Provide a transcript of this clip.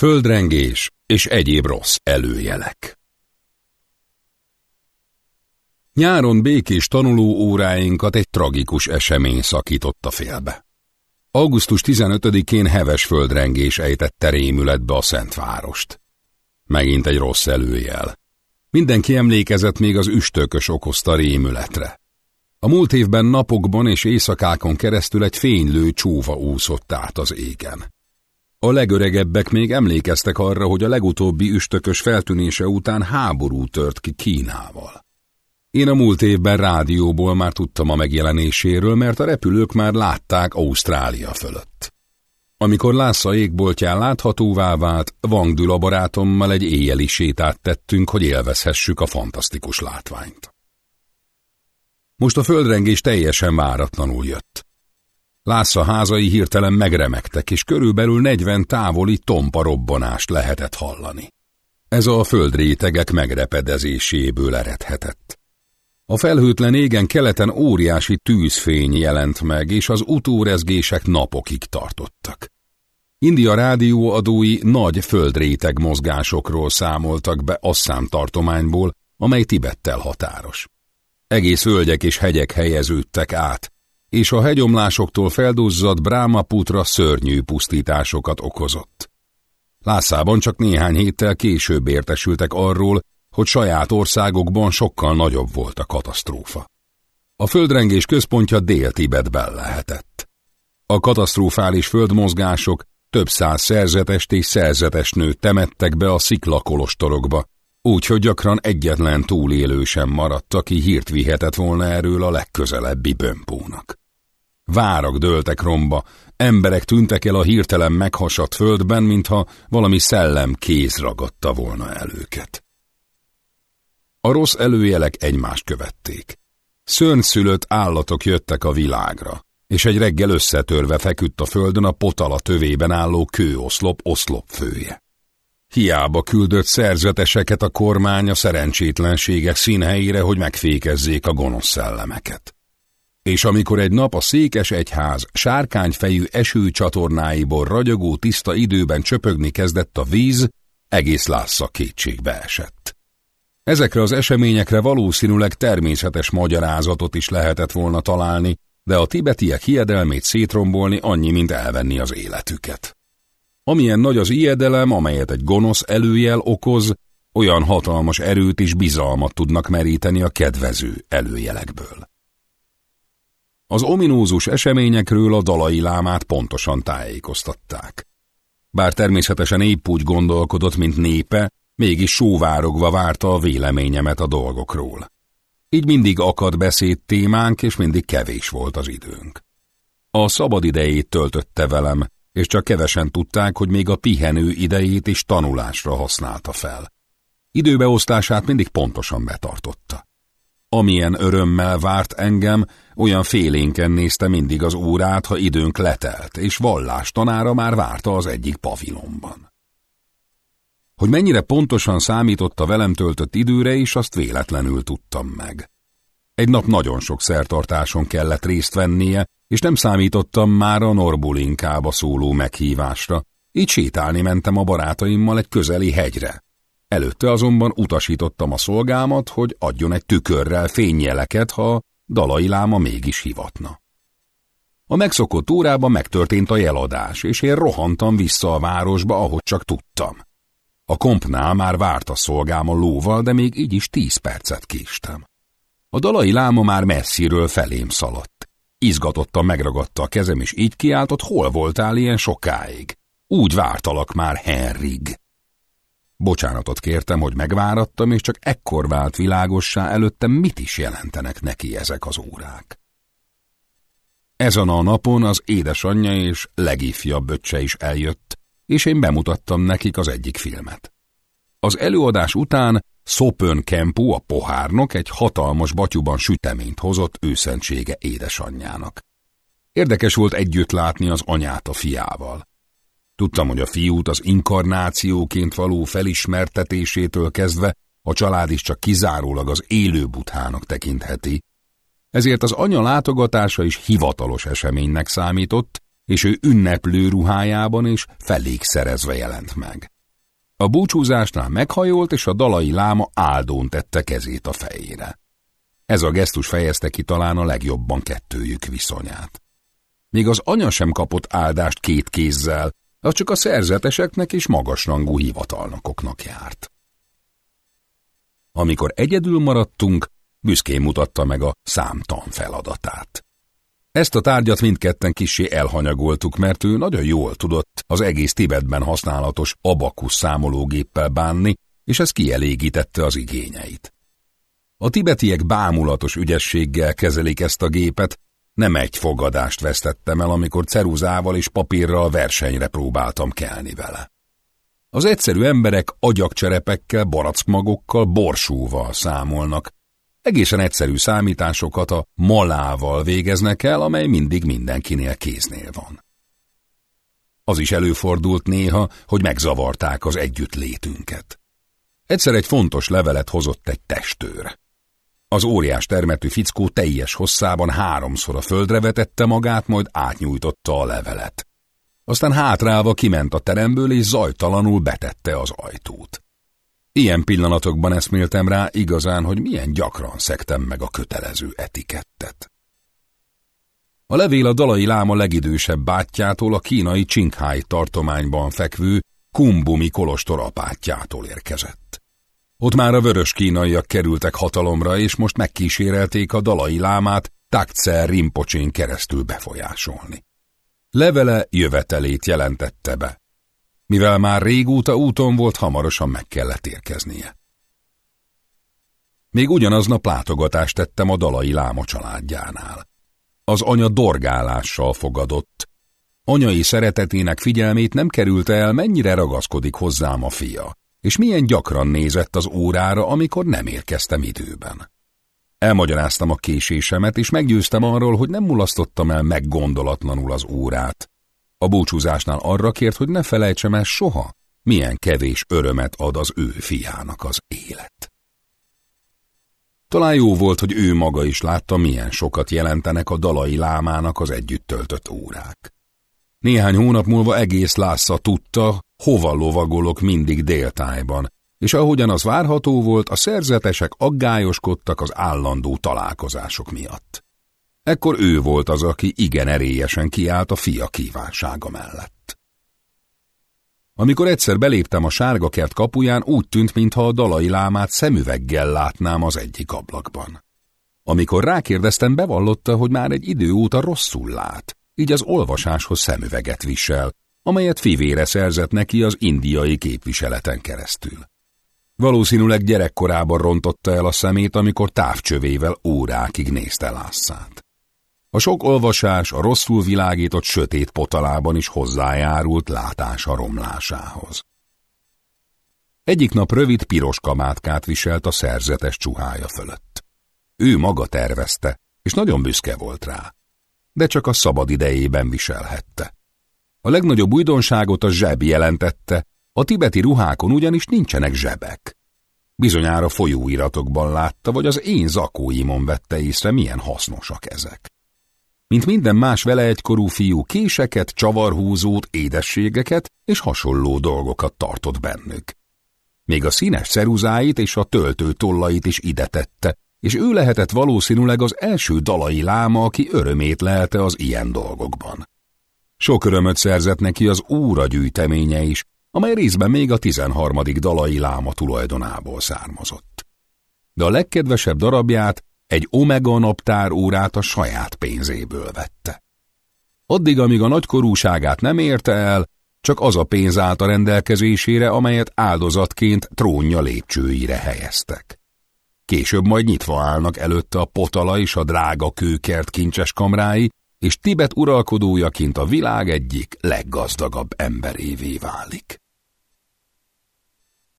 Földrengés és egyéb rossz előjelek. Nyáron békés tanuló óráinkat egy tragikus esemény szakította félbe. Augusztus 15-én heves földrengés ejtette rémületbe a Szentvárost. Megint egy rossz előjel. Mindenki emlékezett még az üstökös okozta rémületre. A múlt évben napokban és éjszakákon keresztül egy fénylő csúva úszott át az égen. A legöregebbek még emlékeztek arra, hogy a legutóbbi üstökös feltűnése után háború tört ki Kínával. Én a múlt évben rádióból már tudtam a megjelenéséről, mert a repülők már látták Ausztrália fölött. Amikor Lásza égboltján láthatóvá vált, Wang Dula barátommal egy éjjeli sétát tettünk, hogy élvezhessük a fantasztikus látványt. Most a földrengés teljesen váratlanul jött. Lásza házai hirtelen megremegtek, és körülbelül 40 távoli tompa robbanást lehetett hallani. Ez a földrétegek megrepedezéséből eredhetett. A felhőtlen égen keleten óriási tűzfény jelent meg, és az utórezgések napokig tartottak. India rádióadói nagy földréteg mozgásokról számoltak be Asszám tartományból, amely Tibettel határos. Egész völgyek és hegyek helyeződtek át, és a hegyomlásoktól felduzzadt Brahmaputra szörnyű pusztításokat okozott. Lászában csak néhány héttel később értesültek arról, hogy saját országokban sokkal nagyobb volt a katasztrófa. A földrengés központja Dél-Tibetben lehetett. A katasztrofális földmozgások több száz szerzetest és szerzetes nőt temettek be a sziklakolostorokba, úgyhogy gyakran egyetlen túlélő sem maradt, aki hírt vihetett volna erről a legközelebbi bömpónak. Várak dőltek romba, emberek tűntek el a hirtelen meghasadt földben, mintha valami szellem kéz ragadta volna el őket. A rossz előjelek egymást követték. Szörnyszülött állatok jöttek a világra, és egy reggel összetörve feküdt a földön a potala tövében álló kőoszlop oszlopfője. Hiába küldött szerzeteseket a kormány a szerencsétlenségek színhelyére, hogy megfékezzék a gonosz szellemeket. És amikor egy nap a székes egyház sárkányfejű esőcsatornáiból ragyogó tiszta időben csöpögni kezdett a víz, egész Lásza kétségbe esett. Ezekre az eseményekre valószínűleg természetes magyarázatot is lehetett volna találni, de a tibetiek hiedelmét szétrombolni annyi, mint elvenni az életüket. Amilyen nagy az ijedelem, amelyet egy gonosz előjel okoz, olyan hatalmas erőt és bizalmat tudnak meríteni a kedvező előjelekből. Az ominózus eseményekről a dalai lámát pontosan tájékoztatták. Bár természetesen épp úgy gondolkodott, mint népe, mégis sóvárogva várta a véleményemet a dolgokról. Így mindig akad beszéd témánk, és mindig kevés volt az időnk. A szabad idejét töltötte velem, és csak kevesen tudták, hogy még a pihenő idejét is tanulásra használta fel. Időbeosztását mindig pontosan betartotta. Amilyen örömmel várt engem, olyan félénken nézte mindig az órát, ha időnk letelt, és vallástanára már várta az egyik pavilonban. Hogy mennyire pontosan számított a velem töltött időre is, azt véletlenül tudtam meg. Egy nap nagyon sok szertartáson kellett részt vennie, és nem számítottam már a Norbulinkába szóló meghívásra, így sétálni mentem a barátaimmal egy közeli hegyre. Előtte azonban utasítottam a szolgámat, hogy adjon egy tükörrel fényjeleket, ha Dalai Láma mégis hivatna. A megszokott órában megtörtént a jeladás, és én rohantam vissza a városba, ahogy csak tudtam. A kompnál már várt a szolgám a lóval, de még így is tíz percet késtem. A dalai láma már messziről felém szaladt. Izgatottan megragadta a kezem, és így kiáltott, hol voltál ilyen sokáig. Úgy vártalak már Henrig. Bocsánatot kértem, hogy megvárattam, és csak ekkor vált világossá előttem, mit is jelentenek neki ezek az órák. Ezen a napon az édesanyja és legifjabb öccse is eljött, és én bemutattam nekik az egyik filmet. Az előadás után Szopön Kempu, a pohárnok egy hatalmas batyuban süteményt hozott őszentsége édesanyjának. Érdekes volt együtt látni az anyát a fiával. Tudtam, hogy a fiút az inkarnációként való felismertetésétől kezdve a család is csak kizárólag az élő buthának tekintheti, ezért az anya látogatása is hivatalos eseménynek számított, és ő ünneplő ruhájában és felék szerezve jelent meg. A búcsúzásnál meghajolt, és a dalai láma áldón tette kezét a fejére. Ez a gesztus fejezte ki talán a legjobban kettőjük viszonyát. Még az anya sem kapott áldást két kézzel, az csak a szerzeteseknek és magasrangú hivatalnokoknak járt. Amikor egyedül maradtunk, büszkén mutatta meg a számtan feladatát. Ezt a tárgyat mindketten kissé elhanyagoltuk, mert ő nagyon jól tudott az egész Tibetben használatos abakusz számológéppel bánni, és ez kielégítette az igényeit. A tibetiek bámulatos ügyességgel kezelik ezt a gépet, nem egy fogadást vesztettem el, amikor ceruzával és papírral versenyre próbáltam kelni vele. Az egyszerű emberek agyakcserepekkel, barackmagokkal, borsúval számolnak. Egészen egyszerű számításokat a malával végeznek el, amely mindig mindenkinél kéznél van. Az is előfordult néha, hogy megzavarták az együttlétünket. Egyszer egy fontos levelet hozott egy testőr. Az óriás termetű fickó teljes hosszában háromszor a földre vetette magát, majd átnyújtotta a levelet. Aztán hátrálva kiment a teremből, és zajtalanul betette az ajtót. Ilyen pillanatokban eszméltem rá igazán, hogy milyen gyakran szektem meg a kötelező etikettet. A levél a dalai láma legidősebb bátyjától, a kínai Csinghái tartományban fekvő Kumbumi kolostor apátjától érkezett. Ott már a vörös kínaiak kerültek hatalomra, és most megkísérelték a dalai lámát Taktser Rimpocsén keresztül befolyásolni. Levele jövetelét jelentette be. Mivel már régóta úton volt, hamarosan meg kellett érkeznie. Még ugyanaznap látogatást tettem a dalai láma családjánál. Az anya dorgálással fogadott. Anyai szeretetének figyelmét nem kerülte el, mennyire ragaszkodik hozzám a fia és milyen gyakran nézett az órára, amikor nem érkeztem időben. Elmagyaráztam a késésemet, és meggyőztem arról, hogy nem mulasztottam el meggondolatlanul az órát. A búcsúzásnál arra kért, hogy ne felejtsem el soha, milyen kevés örömet ad az ő fiának az élet. Talán jó volt, hogy ő maga is látta, milyen sokat jelentenek a dalai lámának az együtt töltött órák. Néhány hónap múlva egész Lásza tudta, hova lovagolok mindig déltájban, és ahogyan az várható volt, a szerzetesek aggályoskodtak az állandó találkozások miatt. Ekkor ő volt az, aki igen erélyesen kiállt a fia kívánsága mellett. Amikor egyszer beléptem a sárga kert kapuján, úgy tűnt, mintha a dalai lámát szemüveggel látnám az egyik ablakban. Amikor rákérdeztem, bevallotta, hogy már egy idő óta rosszul lát, így az olvasáshoz szemüveget visel, amelyet fivére szerzett neki az indiai képviseleten keresztül. Valószínűleg gyerekkorában rontotta el a szemét, amikor távcsövével órákig nézte Lászát. A sok olvasás a rosszul világított sötét potalában is hozzájárult látása romlásához. Egyik nap rövid piros kamátkát viselt a szerzetes csuhája fölött. Ő maga tervezte, és nagyon büszke volt rá de csak a szabad idejében viselhette. A legnagyobb újdonságot a zseb jelentette, a tibeti ruhákon ugyanis nincsenek zsebek. Bizonyára folyóiratokban látta, vagy az én zakóimon vette észre, milyen hasznosak ezek. Mint minden más vele egykorú fiú, késeket, csavarhúzót, édességeket és hasonló dolgokat tartott bennük. Még a színes ceruzáit és a töltő tollait is ide tette, és ő lehetett valószínűleg az első dalai láma, aki örömét lelte az ilyen dolgokban. Sok örömöt szerzett neki az óra gyűjteménye is, amely részben még a 13. dalai láma tulajdonából származott. De a legkedvesebb darabját, egy omega naptár órát a saját pénzéből vette. Addig, amíg a nagykorúságát nem érte el, csak az a pénz állt a rendelkezésére, amelyet áldozatként trónja lépcsőire helyeztek. Később majd nyitva állnak előtte a potala és a drága kőkert kincses kamrái, és Tibet uralkodójaként a világ egyik leggazdagabb emberévé válik.